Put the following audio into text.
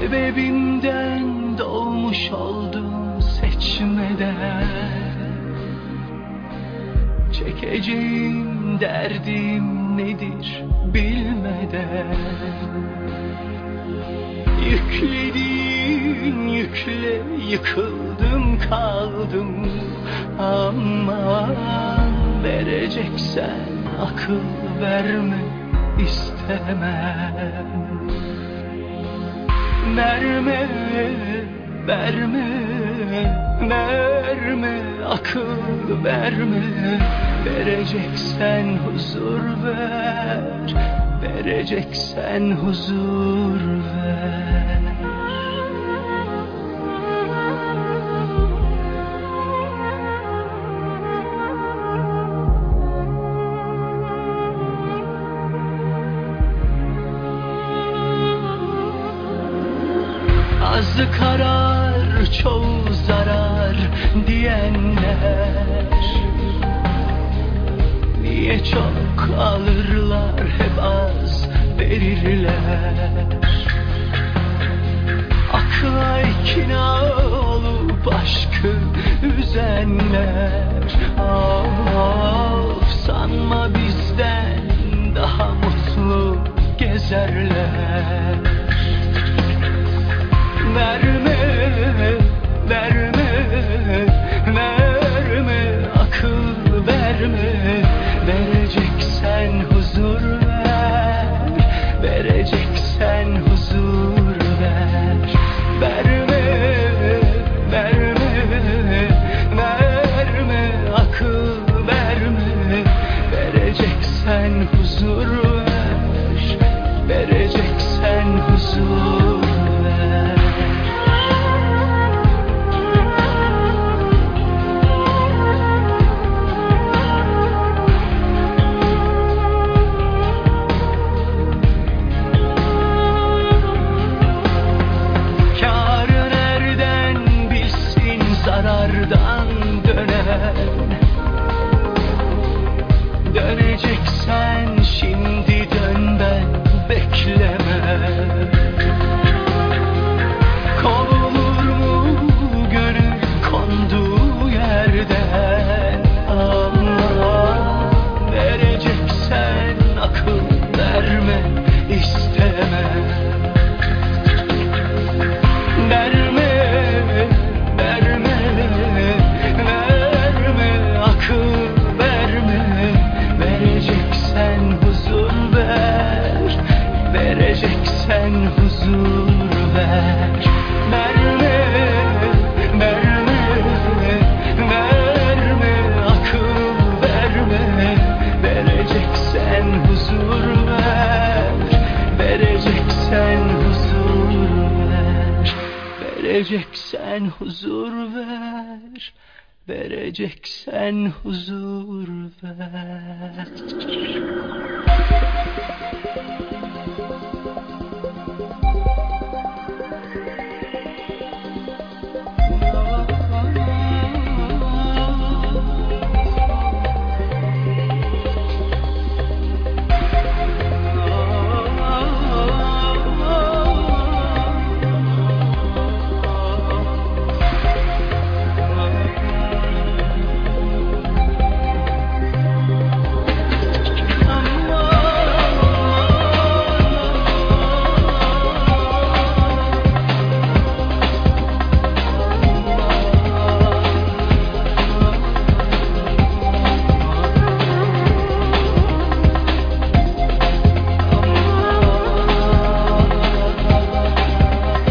Sebebimden doğmuş oldum seçmeden. Çekeceğim derdim nedir bilmeden. Yükledin yükle yıkıldım kaldım. Aman vereceksen akıl verme istemem Verme, verme, verme akıl verme. Vereceksen huzur ver Vereceksen huzur ver Azı karar çoğu zarar diyenler. Niye çok alırlar hep az verirler? Akla ikna olup aşkı üzenler. Of sanma bizden daha mutlu gezerler Vereceksen huzur magic sign Vereceksen huzur ver. Verme, verme, verme akıl verme. Vereceksen huzur ver. Vereceksen huzur ver. Vereceksen huzur ver. Vereceksen huzur ver